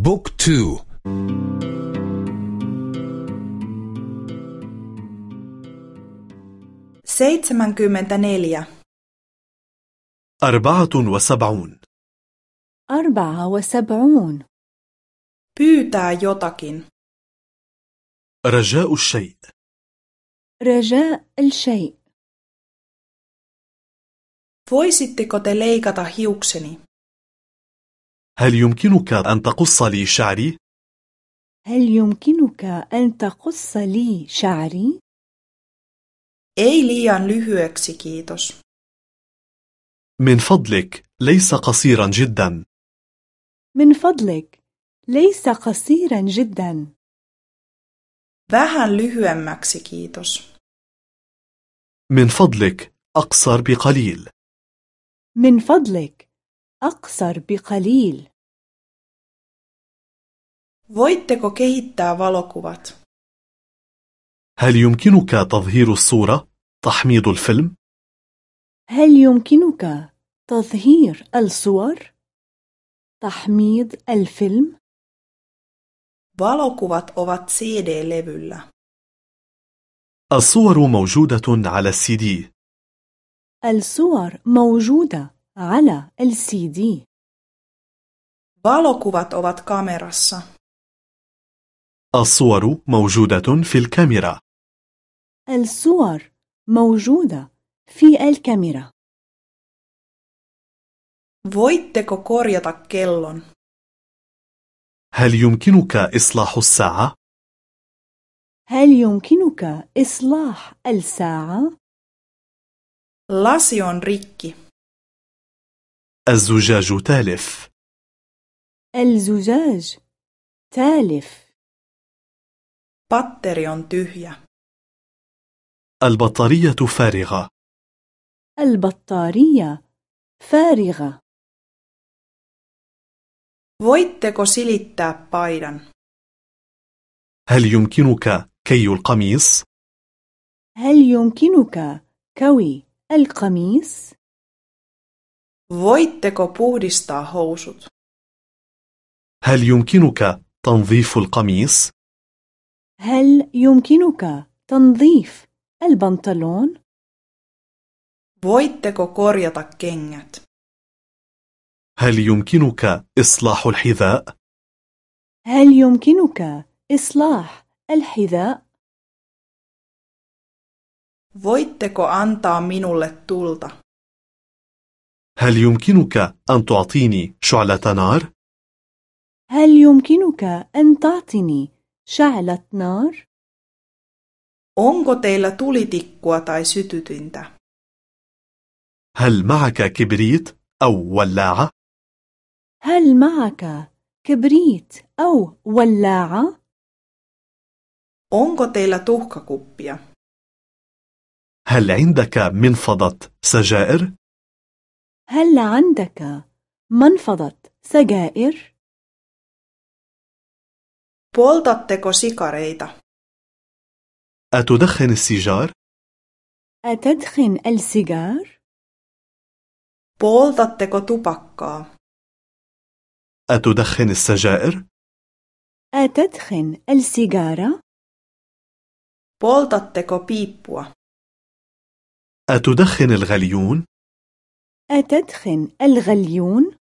بوك تو. seitsemänkymmentäneljä أربعة وسبعون. أربعة وسبعون. pyytää jotakin رجاء الشيء. رجاء الشيء. voisitteko leikata hiukseni هل يمكنك أن تقص لي شعري؟ هل يمكنك أن تقص لي شعري؟ ei liian lyhyeksi kiitos. من فضلك ليس قصيرا جدا. من فضلك ليس قصيرا جدا. Vähän lyhyemmäksi kiitos. من فضلك أقصر بقليل. من فضلك أقصر بقليل. Voitteko kehittää valokuvat هل يمكنك تظهير الصورة؟ تحميض الفيلم؟ هل يمكنك تظهير الصور؟ تحميض الفيلم؟ valokuvat ovat CD-levyllä الصور موجودة على السي دي الصور موجودة على السي دي valokuvat ovat kamerassa الصور موجودة في الكاميرا. الصور موجودة في الكاميرا. Voitteko korjata kellon? هل يمكنك إصلاح الساعة؟ هل يمكنك إصلاح الساعة؟ lasi on rikki. الزجاج تالف. الزجاج تالف. Patteri on tyhjä البطارية فارغة البطارية فارغة voitteko silittää paidan هل يمكنك كي القميص؟ هل يمكنك كوي القميص؟ voitteko puhdistaa housut هل يمكنك تنظيف القميص؟ هل يمكنك تنظيف البنطلون؟ voitteko korjata kengät هل يمكنك إصلاح الحذاء؟ هل يمكنك إصلاح الحذاء؟ voitteko antaa minulle tulta هل يمكنك أن تعطيني شعلة نار؟ هل يمكنك أن تعطيني شعلة نار؟ onko teillä tulitikkua tai sytytintä هل معك كبريت أو ولاعة؟ هل معك كبريت أو ولاعة؟ onko teillä tuhkakuppia هل عندك منفضة سجائر؟ هل عندك منفضة سجائر؟ Poltatteko sikareita أتدخن السيجار؟ أتدخن السيجار؟ poltatteko tupakkaa أتدخن السجائر؟ أتدخن السيجارة؟ poltatteko piippua أتدخن الغليون؟ أتدخن الغليون؟